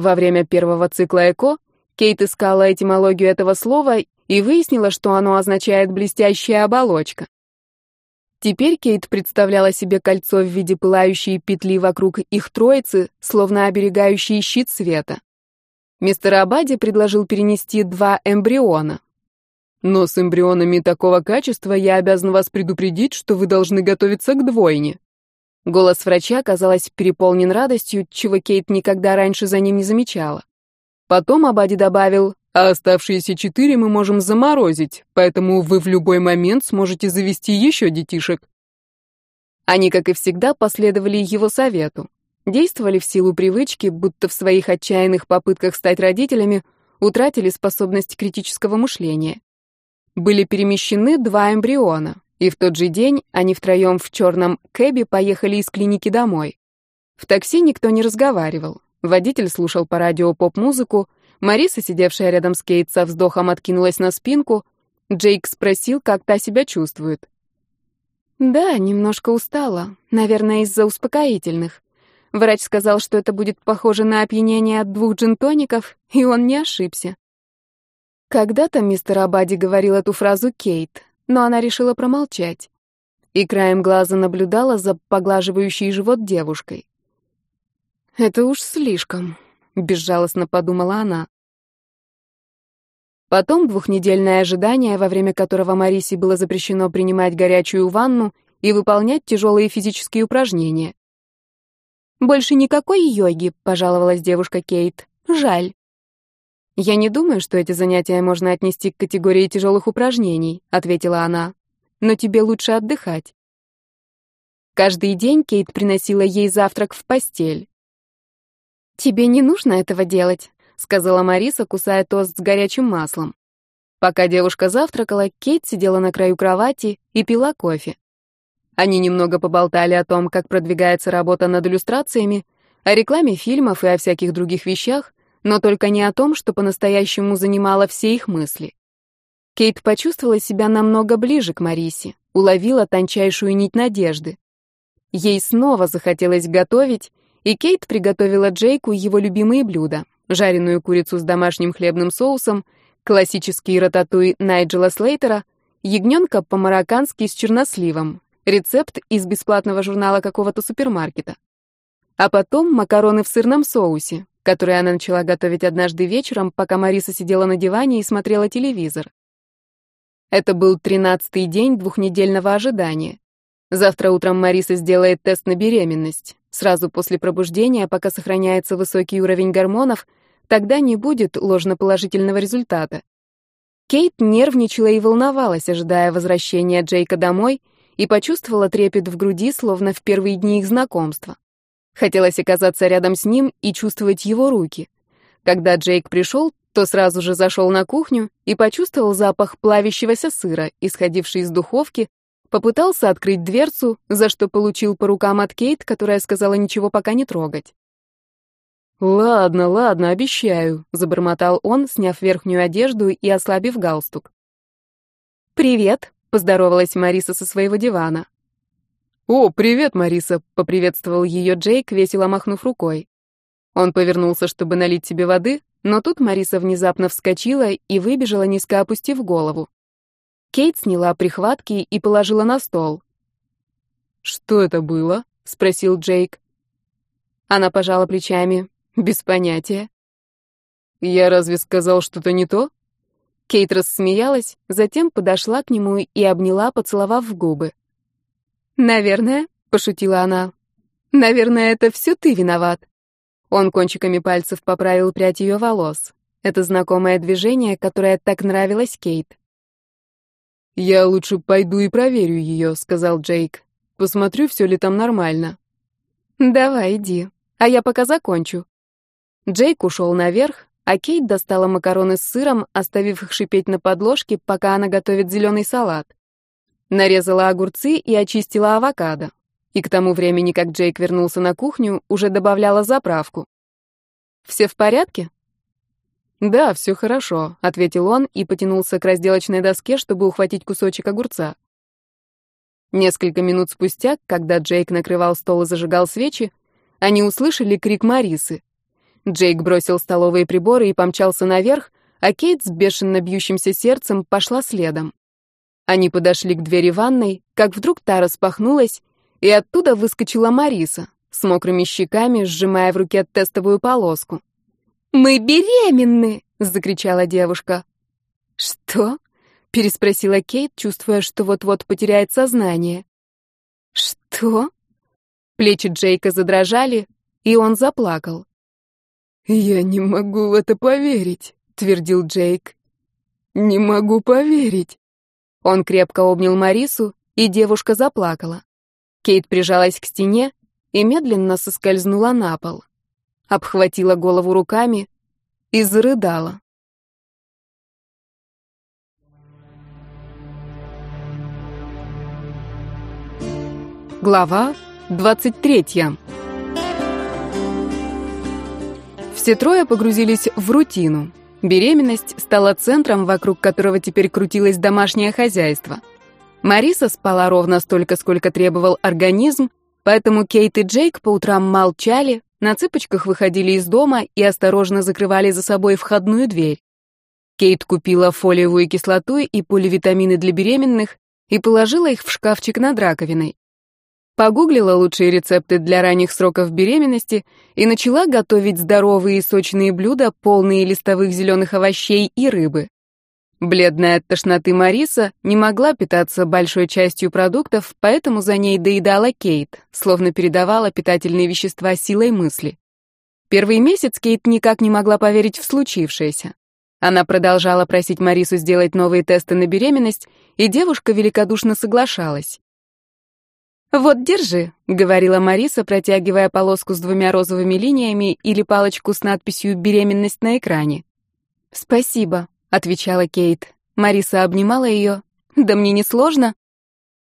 Во время первого цикла ЭКО Кейт искала этимологию этого слова и выяснила, что оно означает «блестящая оболочка». Теперь Кейт представляла себе кольцо в виде пылающей петли вокруг их троицы, словно оберегающий щит света. Мистер Абади предложил перенести два эмбриона. Но с эмбрионами такого качества я обязан вас предупредить, что вы должны готовиться к двойне. Голос врача, казалось, переполнен радостью, чего Кейт никогда раньше за ним не замечала. Потом Абади добавил, а оставшиеся четыре мы можем заморозить, поэтому вы в любой момент сможете завести еще детишек. Они, как и всегда, последовали его совету. Действовали в силу привычки, будто в своих отчаянных попытках стать родителями утратили способность критического мышления. Были перемещены два эмбриона, и в тот же день они втроем в черном кэбе поехали из клиники домой. В такси никто не разговаривал. Водитель слушал по радио поп-музыку, Мариса, сидевшая рядом с Кейт, со вздохом откинулась на спинку. Джейк спросил, как та себя чувствует. «Да, немножко устала. Наверное, из-за успокоительных. Врач сказал, что это будет похоже на опьянение от двух джинтоников, и он не ошибся». Когда-то мистер Абади говорил эту фразу Кейт, но она решила промолчать. И краем глаза наблюдала за поглаживающей живот девушкой. «Это уж слишком», — безжалостно подумала она. Потом двухнедельное ожидание, во время которого Марисе было запрещено принимать горячую ванну и выполнять тяжелые физические упражнения. «Больше никакой йоги», — пожаловалась девушка Кейт. «Жаль». «Я не думаю, что эти занятия можно отнести к категории тяжелых упражнений», — ответила она. «Но тебе лучше отдыхать». Каждый день Кейт приносила ей завтрак в постель. «Тебе не нужно этого делать», — сказала Мариса, кусая тост с горячим маслом. Пока девушка завтракала, Кейт сидела на краю кровати и пила кофе. Они немного поболтали о том, как продвигается работа над иллюстрациями, о рекламе фильмов и о всяких других вещах, но только не о том, что по-настоящему занимало все их мысли. Кейт почувствовала себя намного ближе к Марисе, уловила тончайшую нить надежды. Ей снова захотелось готовить, и Кейт приготовила Джейку его любимые блюда — жареную курицу с домашним хлебным соусом, классический рататуй Найджела Слейтера, ягненка по-мароккански с черносливом, рецепт из бесплатного журнала какого-то супермаркета. А потом макароны в сырном соусе, которые она начала готовить однажды вечером, пока Мариса сидела на диване и смотрела телевизор. Это был тринадцатый день двухнедельного ожидания. Завтра утром Мариса сделает тест на беременность. Сразу после пробуждения, пока сохраняется высокий уровень гормонов, тогда не будет ложноположительного результата. Кейт нервничала и волновалась, ожидая возвращения Джейка домой, и почувствовала трепет в груди, словно в первые дни их знакомства. Хотелось оказаться рядом с ним и чувствовать его руки. Когда Джейк пришел, то сразу же зашел на кухню и почувствовал запах плавящегося сыра, исходивший из духовки, Попытался открыть дверцу, за что получил по рукам от Кейт, которая сказала ничего пока не трогать. «Ладно, ладно, обещаю», — забормотал он, сняв верхнюю одежду и ослабив галстук. «Привет», — поздоровалась Мариса со своего дивана. «О, привет, Мариса», — поприветствовал ее Джейк, весело махнув рукой. Он повернулся, чтобы налить себе воды, но тут Мариса внезапно вскочила и выбежала, низко опустив голову. Кейт сняла прихватки и положила на стол. «Что это было?» — спросил Джейк. Она пожала плечами. «Без понятия». «Я разве сказал что-то не то?» Кейт рассмеялась, затем подошла к нему и обняла, поцеловав в губы. «Наверное», — пошутила она, — «наверное, это все ты виноват». Он кончиками пальцев поправил прядь ее волос. Это знакомое движение, которое так нравилось Кейт. «Я лучше пойду и проверю ее», — сказал Джейк. «Посмотрю, все ли там нормально». «Давай, иди, а я пока закончу». Джейк ушел наверх, а Кейт достала макароны с сыром, оставив их шипеть на подложке, пока она готовит зеленый салат. Нарезала огурцы и очистила авокадо. И к тому времени, как Джейк вернулся на кухню, уже добавляла заправку. «Все в порядке?» «Да, все хорошо», — ответил он и потянулся к разделочной доске, чтобы ухватить кусочек огурца. Несколько минут спустя, когда Джейк накрывал стол и зажигал свечи, они услышали крик Марисы. Джейк бросил столовые приборы и помчался наверх, а Кейт с бешено бьющимся сердцем пошла следом. Они подошли к двери ванной, как вдруг та распахнулась, и оттуда выскочила Мариса с мокрыми щеками, сжимая в руке тестовую полоску. «Мы беременны!» — закричала девушка. «Что?» — переспросила Кейт, чувствуя, что вот-вот потеряет сознание. «Что?» Плечи Джейка задрожали, и он заплакал. «Я не могу в это поверить», — твердил Джейк. «Не могу поверить». Он крепко обнял Марису, и девушка заплакала. Кейт прижалась к стене и медленно соскользнула на пол. Обхватила голову руками и зарыдала. Глава двадцать третья. Все трое погрузились в рутину. Беременность стала центром, вокруг которого теперь крутилось домашнее хозяйство. Мариса спала ровно столько, сколько требовал организм, поэтому Кейт и Джейк по утрам молчали, на цыпочках выходили из дома и осторожно закрывали за собой входную дверь. Кейт купила фолиевую кислоту и поливитамины для беременных и положила их в шкафчик над раковиной. Погуглила лучшие рецепты для ранних сроков беременности и начала готовить здоровые и сочные блюда, полные листовых зеленых овощей и рыбы. Бледная от тошноты Мариса не могла питаться большой частью продуктов, поэтому за ней доедала Кейт, словно передавала питательные вещества силой мысли. Первый месяц Кейт никак не могла поверить в случившееся. Она продолжала просить Марису сделать новые тесты на беременность, и девушка великодушно соглашалась. «Вот, держи», — говорила Мариса, протягивая полоску с двумя розовыми линиями или палочку с надписью «Беременность» на экране. «Спасибо», — отвечала Кейт. Мариса обнимала ее. «Да мне не сложно».